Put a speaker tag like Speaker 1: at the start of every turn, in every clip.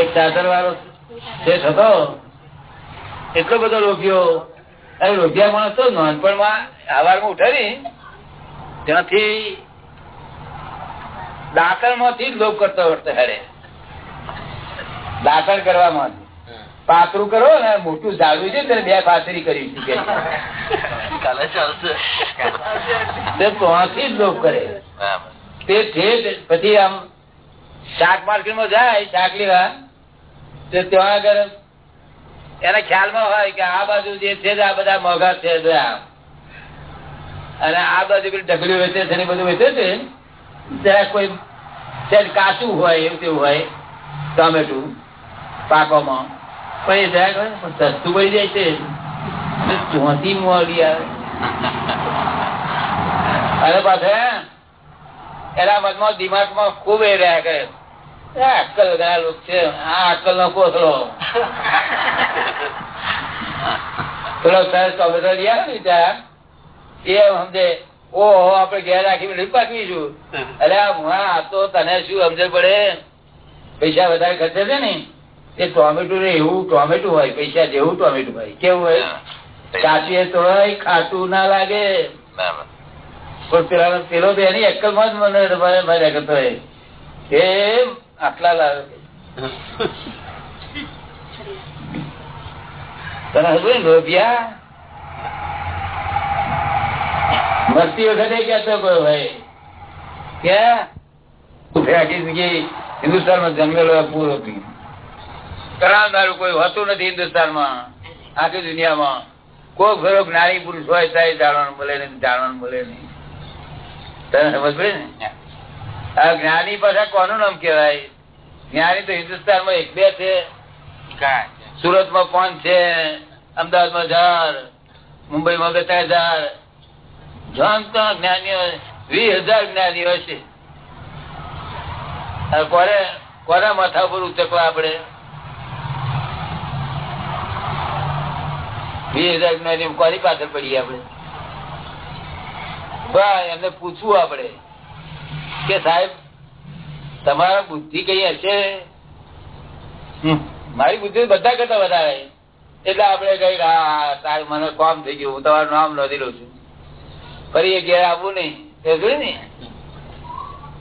Speaker 1: એક ચાદર વાળો શેઠ હતો એટલો બધો રોગ્યો. રોગ્યા માણસ તો નાનપણમાં સવારમાં ઉઠે ને ત્યાંથી દાખલમાંથી લોભ કરતો વર્તે હેડે. દાખલ કરવામાં. પાતરું કરો ને મોટું ઝાડવું છે તેને બે પાથરી કરી છે ત્યાંથી જ લોભ કરે. તે પછી આમ શાક માર્કેટમાં જાય શાક લેવા તો ત્યાં આગળ એના ખ્યાલમાં હોય કે આ બાજુ જે છે આ બધા મોઘા છે અને આ બાજુ પેલી ઢગલીઓ વેચે છે બધું વેચે છે ત્યાં કોઈ કાચું હોય એવું તેવું હોય ટમેટું પાકોમાં. પણ એ જરા સસ્તું પડી જાય છે. ચોથી મોડી આવે. અરે પાછા એના મનમાં દિમાગમાં ખૂબ એ રહ્યા કરે. અક્કલ ઘણા લોકો છે આ અક્કલ નો કોથળો થોડો સરસ ટમેટો લઈ ને ત્યાં એ સમજે ઓહો આપડે ઘેર રાખી પાકવીશું અરે આ તો તને શું સમજે પડે? પૈસા વધારે ખર્ચે છે ને. એ ટોમેટું ને એવું ટોમેટું હોય પૈસા જેવું ટોમેટું હોય. કેવું હોય? કાચી તો હોય ખાટું ના લાગે. પેલા પેલો તો એની અક્કલમાં જ મને આટલા લાવે તને ને લોભિયા? મસ્તી વખતે કેતો કોઈ ભાઈ કે હિન્દુસ્તાનમાં જન્મેલો પૂરો કરાવનારું કોઈ હોતું નથી હિન્દુસ્તાનમાં આખી દુનિયામાં. કોઈ ખરો જ્ઞાની પુરુષ હોય ત્યારે જાણવાનું મળે નહીં, જાણવાનું મળે નહીં. તને સમજ પડે ને આ જ્ઞાની પાછા કોનું નામ કેવાય જ્ઞાની તો હિન્દુસ્તાનમાં એક બે છે. સુરતમાં પાંચ છે અમદાવાદમાં હજાર મુંબઈ માં બે ત્રણ હજાર જાણતા જ્ઞાનીઓ વીસ હજાર જ્ઞાનીઓ છે. કોને કોના માથા પર ઉચકવા આપડે વીસ હજાર જ્ઞાની કોની પાછળ પડીએ આપડે એમને પૂછવું આપડે. કે સાહેબ તમારા બુદ્ધિ કઈ હશે? મારી બુદ્ધિ બધા કરતા વધારે. એટલે આપડે કઈ તારું મને કોમ થઈ ગયું. હું તમારું નામ નોંધી લઉં છું. ફરી એ ઘેર આવવું નહીં. ને?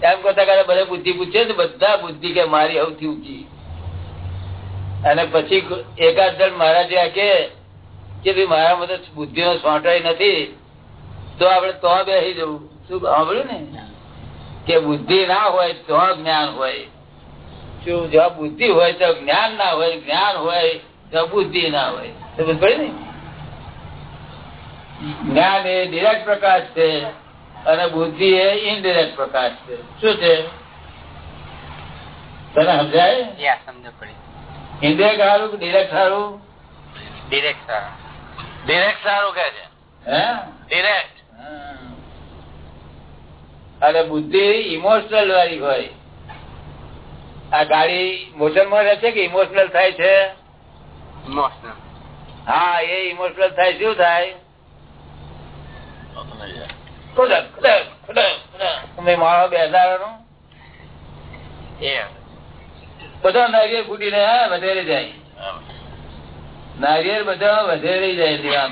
Speaker 1: એમ કરતા કરતા બધા બુદ્ધિ પૂછે ને બધા બુદ્ધિ કે મારી સૌથી ઊંચી. અને પછી એકાદ જણ મારા જ્યાં કે ભાઈ મારા મદદ બુદ્ધિ નો સોંટાઈ નથી. તો આપડે તો બેસી જવું. શું સાંભળ્યું ને? કે બુદ્ધિ ના હોય તો જ્ઞાન હોય. શું જો બુદ્ધિ હોય તો જ્ઞાન ના હોય જ્ઞાન હોય તો બુદ્ધિ ના હોય. સમજ પડે ને જ્ઞાન એ ડિરેક્ટ પ્રકાશ છે અને બુદ્ધિ એ ઇનડિરેક્ટ પ્રકાશ છે. શું છે? તને સમજાય? સમજ પડી. ઇન્ડિરેક્ટ સારું ડિરેક્ટ સારું?
Speaker 2: ડિરેક્ટ સારું. ડિરેક્ટ સારું કે છે?
Speaker 1: હે?
Speaker 2: ડિરેક્ટ
Speaker 1: અને બુદ્ધિ ઇમોશનલ વાળી હોય. આ ગાડી મોશનમાં રહે છે કે ઇમોશનલ થાય છે? હા એ ઇમોશનલ થાય શું થાય? મારો બેસાડવાનો બધા નારિયેળ ફૂટીને વધારે જાય. નારિયેળ બધા વધારે જાય ત્યાં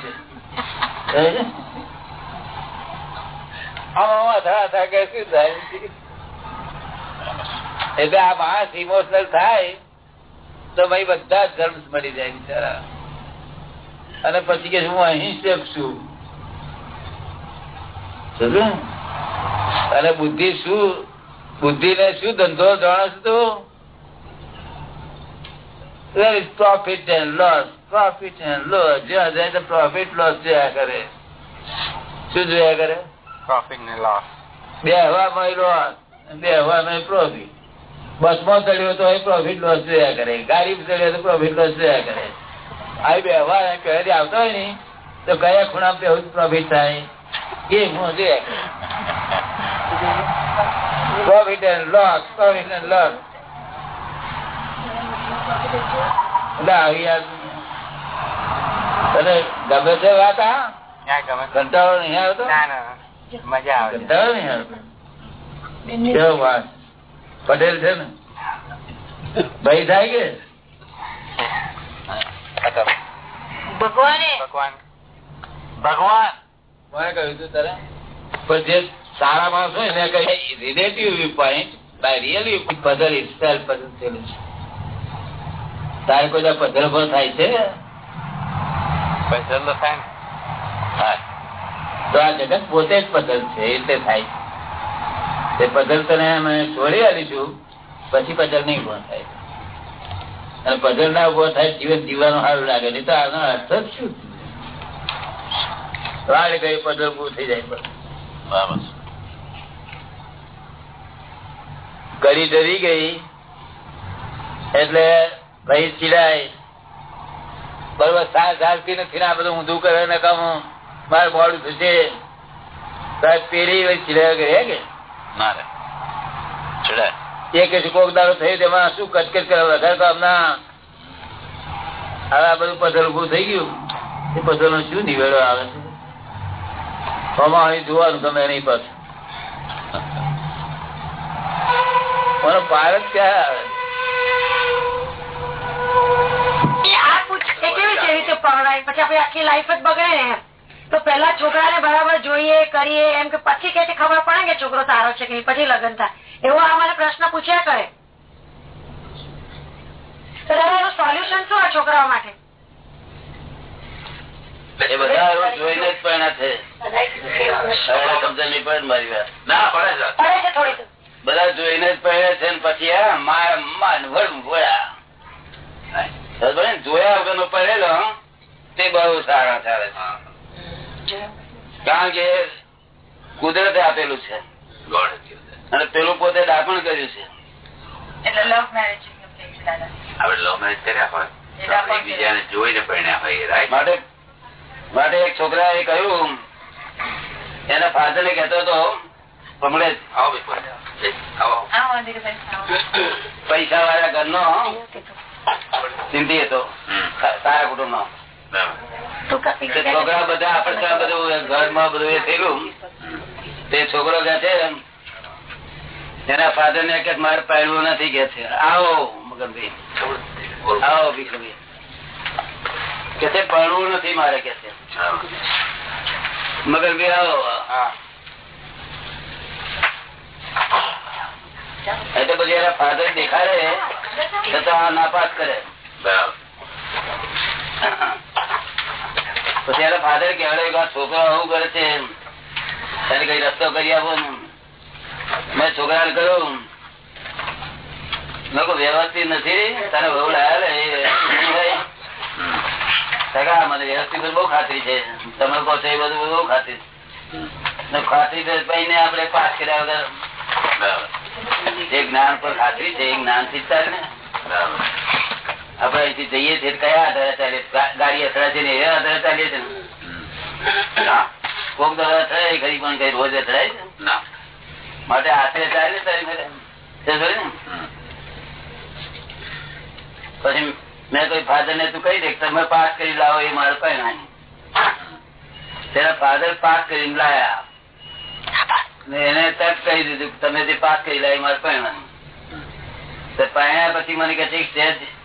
Speaker 1: એટલે આ માણસ ઇમોશનલ થાય, તો ભાઈ બધા જર્મ્સ મળી જાય બિચારા. અને પછી કે હું અહિંસક છું. અને બુદ્ધિ શું? બુદ્ધિ ને શું ધંધો જાણો છો તું? લોસ પ્રોફિટ એન્ડ લોસ જ્યાં જાય તો પ્રોફિટ લોસ જોયા કરે. શું જોયા કરે?
Speaker 2: પ્રોફિટ ને લોસ
Speaker 1: બે હવામાં લોસ બે પ્રોફિટ બસમાં ચડ્યો તો પ્રોફિટ લોસ જોયા કરે. ગાડી ચડ્યો તો પ્રોફિટ લોસ જોયા કરે. આ બેહવા કહે આવતો હોય ને તો કયા ખૂણા પે પ્રોફિટ થાય? એ હું જોયા કરે. Profit and loss profit and loss તને ગમે છે વાત
Speaker 2: ગમે
Speaker 1: કંટાળો નહીં આવતો?
Speaker 2: ના ના. મજા આવે
Speaker 1: પટેલ છે ને? ભાઈ થાય કે.
Speaker 3: ભગવાન.
Speaker 2: ભગવાન.
Speaker 1: મેં કહ્યું હતું તારે. પણ જે સારા માણસ હોય ને કઈ relative view point by real puzzle itself પધલ થયેલું છે. તારે કોઈ પધલ પર થાય છે?
Speaker 2: પધલ તો થાય ને.
Speaker 1: હા. તો આ જગત પોતે જ પઝલ છે એટલે થાય તે પઝલ તને અમે છોડી આવીશું પછી પઝલ નહીં ઊભો થાય. અને પઝલ ના ઊભો થાય જીવન જીવવાનું સારું લાગે નહીં તો આનો અર્થ જ શું? વાળ ગઈ પઝલ ઉભું થઈ જાય બસ.
Speaker 2: બરાબર
Speaker 1: ડરી ગઈ એટલે ભાઈ ચીડાય. બરોબર સાર સારથી નથી ને આ બધું ઊંધું કરે ને કામ મારે મોડું થશે. પેલી ચીડાય કરે કે
Speaker 2: મારે. રે ચડાય
Speaker 1: છે કોક દાડો થયું તેમાં શું કચકચ કરવા? વધારે તો હમણાં હવે આ બધું પઝલ ઉભું થઈ ગયું. એ નો શું નિવેડો આવે? છે જોવાનું તમે એની પાસે ક્યાં આવે?
Speaker 3: કેવી રીતે પરણાય? પછી આપણી આખી લાઈફ જ બગડે ને. તો પેલા છોકરાને બરાબર જોઈએ કરીએ એમ કે પછી કે ખબર પડે કે છોકરો સારો છે કે નહીં, પછી લગ્ન થાય. એવો આ મને પ્રશ્ન પૂછ્યા કરે. તો દાદા એનું સોલ્યુશન શું આ છોકરાઓ માટે?
Speaker 1: એ બધા એવું જોઈને જ પરણ્યા છે. સમજણ પડે મારી વાત?
Speaker 2: ના પડે છે.
Speaker 1: બધા જોઈને જ પહેરે છે ને પછી? જોયા વગર નો પહેરેલો તે બહુ સારા ચાલે છે. કારણ કે કુદરતે આપેલું છે. અને પેલું પોતે દાપણ કર્યું છે.
Speaker 3: એટલે લવ મેરેજ
Speaker 2: આપણે લવ મેરેજ કર્યા હોય તો જોઈને પરણ્યા હોય રાઈટ
Speaker 1: માટે માટે એક છોકરા એ કહ્યું એના ફાધર ને કેતો હતો કમળેશ
Speaker 2: આવો ભાઈ આવો.
Speaker 1: પૈસા વાળા ઘર નો સિંધી. હતો. સારા કુટુંબ નો છોકરા બધા આપડે બધું ઘરમાં બધું એ થયેલું. તે છોકરો કે છે એના ફાધર ને કે મારે પહેરવું નથી કે છે. આવો મગનભાઈ. આવો ભીખભાઈ. કે છે નથી મારે કે છે. મગનભાઈ આવો. એટલે પછી એના ફાધર દેખાડે છતાં આ નાપાસ કરે.
Speaker 2: બરાબર.
Speaker 1: પછી એના ફાધર કહેવાડે કે છોકરો આવું કરે છે? એને કઈ રસ્તો કરી આપો મેં છોકરાને કહ્યું વ્યવસ્થિત નથી, તને બહુ લાયા વ્યવસ્થિત એ બધું બહુ ખાતરી ખાતરી આપણે પાસ કર્યા વગર પર ખાતરી છે, એ જ્ઞાન ચાલે ને. અહીંથી જઈએ છીએ કયા આધારે ચાલીએ? ગાડી અથડા છે ને એ આધારે ચાલીએ
Speaker 2: છે
Speaker 1: કોક દવા અથડાય ખરી પણ કઈ રોજ અથડાય છે? માટે આશરે ચાલે તારી. તે. પછી મેં કોઈ ફાધર ને તું કહી દે તમે પાસ કરી લાવો એ મારે કઈ નહીં તેના ફાધર પાસ કરીને લાયા. ને એને તક કહી દીધું તમે જે પાસ કરી લાવી મારે પરણવાનું તો પરણ્યા પછી મને કહે છે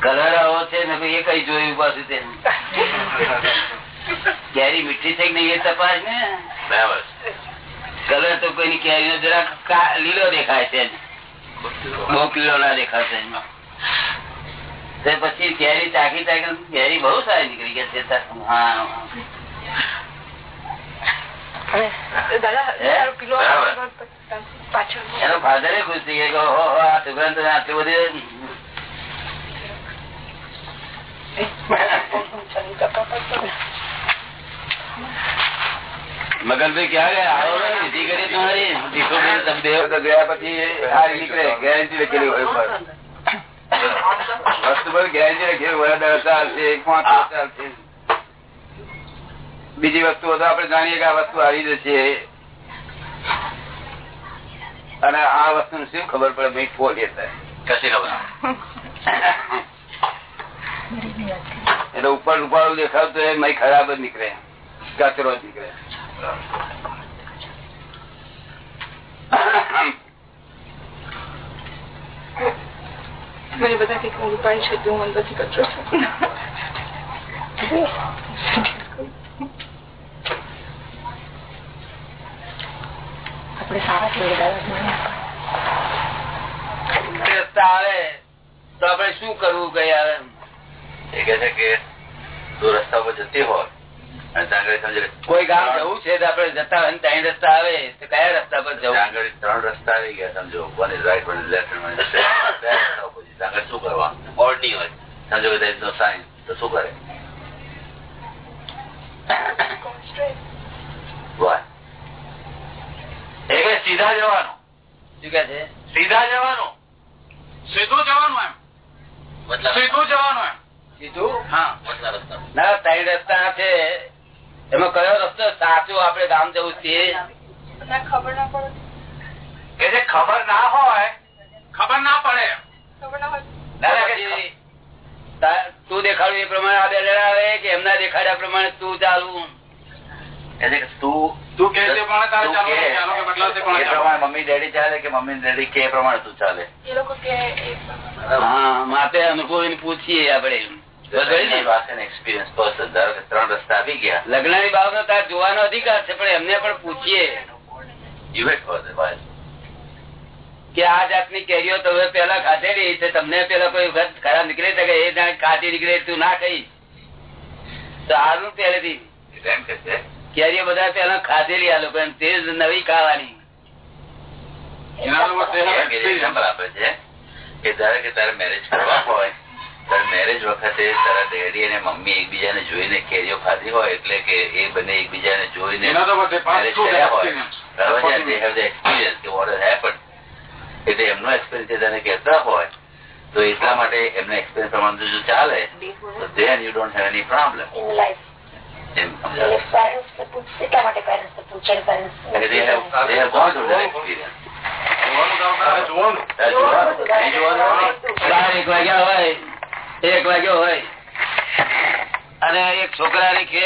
Speaker 1: કલર આવો છે ને એ કઈ જોયું પાછું તે કેરી મીઠી થઈ ને એ તપાસ ને?
Speaker 2: બરાબર.
Speaker 1: કલર તો કોઈની કેરી નો જરા લીલો દેખાય છે. બહુ પીળો ના દેખાશે પછી કેરી ચાકી ચાકી કેરી બહુ સારી નીકળી ગઈ છે હા. એનો ફાધર ખુશ થઈ ગયો તો આટલી બધી મગનભાઈ ક્યાં ગયા આવો વિધિ કરી તમારી દીકરો તમે દેવ તો ગયા પછી હારી નીકળે ગેરંટી લખેલી હોય ઉપર વસ્તુ પર ગેરંટી લખેલી હોય દસ ચાલશે પાંચ ચાલશે બીજી વસ્તુઓ તો આપણે જાણીએ કે આ વસ્તુ આવી જશે અને આ વસ્તુ શું ખબર પડે ભાઈ ફોલી
Speaker 2: કશી ખબર
Speaker 1: એટલે ઉપર રૂપાળું દેખાવતું એ મય ખરાબ જ નીકળે. કચરો જ નીકળે.
Speaker 4: મને બધા કંઈક છે તો હું કચરો
Speaker 3: આપણે સારા
Speaker 1: આવે તો આપણે શું કરવું કઈ આવે
Speaker 2: એ કે છે કે રસ્તા પર જતી હોય.
Speaker 1: કોઈ ગામ જવું છે તો આપણે જતા હોય ત્રણ ત્યાં રસ્તા આવે તો કયા રસ્તા પર જવું?
Speaker 2: આગળ ત્રણ રસ્તા આવી ગયા સમજો one is right one is left one is ત્યાં આગળ શું કરવાનું? બોર્ડ નહીં હોય. સમજો is no તો શું કરે? સીધા જવાનું.
Speaker 1: શું કે છે?
Speaker 2: સીધા જવાનું.
Speaker 5: સીધું જવાનું એમ. સીધું જવાનું એમ.
Speaker 1: સીધું
Speaker 5: હા.
Speaker 1: ના ત્રણ રસ્તા છે. એમાં કયો રસ્તો સાચો આપડે ગામ જવું છે
Speaker 4: ખબર ના પડે?
Speaker 5: કે ખબર ના હોય. ખબર ના પડે.
Speaker 1: તા- તું દેખાડું એ પ્રમાણે આ બે આવે કે એમના દેખાડ્યા પ્રમાણે તું ચાલવું
Speaker 2: મમ્મી ડેડી ચાલે કે મમ્મી ડેડી કે પ્રમાણે તું ચાલે?
Speaker 4: એ લોકો કે
Speaker 1: હા માટે અનુભવીને પૂછીએ આપણે. ને?
Speaker 2: એક્સપિરિયન્સ પર્સન ધારો કે ત્રણ રસ્તા આવી ગયા.
Speaker 1: લગ્નની બાબત તાર જોવાનો અધિકાર છે પણ એમને પણ પૂછીએ. કે આ જાતની કેરીઓ તમે પેલા ખાધેલી તમને પેલા કોઈ વખત ખરાબ નીકળે છે એ જાણે ખાધી નીકળે તું ના ખાઈ તો આનું પહેલેથી કેરીઓ બધા પેલા ખાધેલી આ લોકો તે જ નવી ખાવાની.
Speaker 5: એના લોકો તે
Speaker 2: આપે છે કે ધારો કે તારે મેરેજ કરવા હોય તારે મેરેજ વખતે તારા ડેડી અને મમ્મી એકબીજાને જોઈને કેરીઓ ખાધી હોય એટલે કે એ બંને એકબીજાને જોઈને
Speaker 5: એના the
Speaker 2: કર્યા હોય. બરાબર? They have the experience. કે what has happened. એટલે એમનો એક્સપિરિયન્સ તને કહેતા હોય તો એટલા માટે એમનો એક્સપિરિયન્સ પ્રમાણે જો ચાલે તો then you don't have any problem.
Speaker 3: In life
Speaker 2: M
Speaker 3: parents ને પૂછ એટલા માટે પેરેન્ટ્સ પૂછે? પેરેન્ટ્સ.
Speaker 5: જોવાનું જોવાનું?
Speaker 2: જોવાનું,
Speaker 1: એક વાગ્યા હોય. એક વાગ્યો હોય. અને એક છોકરાને કે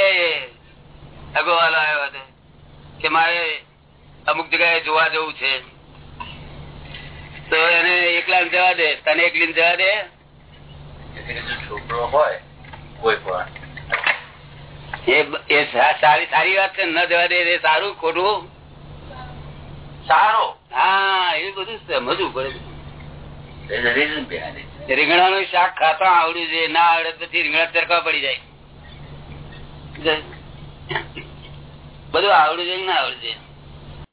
Speaker 1: અગોવાલો આવ્યો હતો કે મારે અમુક જગ્યાએ જોવા જવું છે. તો એને એકલા જવા દે તને એકલી જવા દે?
Speaker 2: છોકરો હોય કોઈ પણ.
Speaker 1: એ સારી સારી વાત છે ન જવા દે એ સારું ખોટું?
Speaker 2: સારું?
Speaker 1: હા એ બધું સમજવું પડે
Speaker 2: it.
Speaker 1: રીંગણાનું શાક ખાતા આવડ્યું છે ના આવડે પછી રીંગણા તરકા પડી જાય બધું આવડ્યું છે ના આવડ્યું છે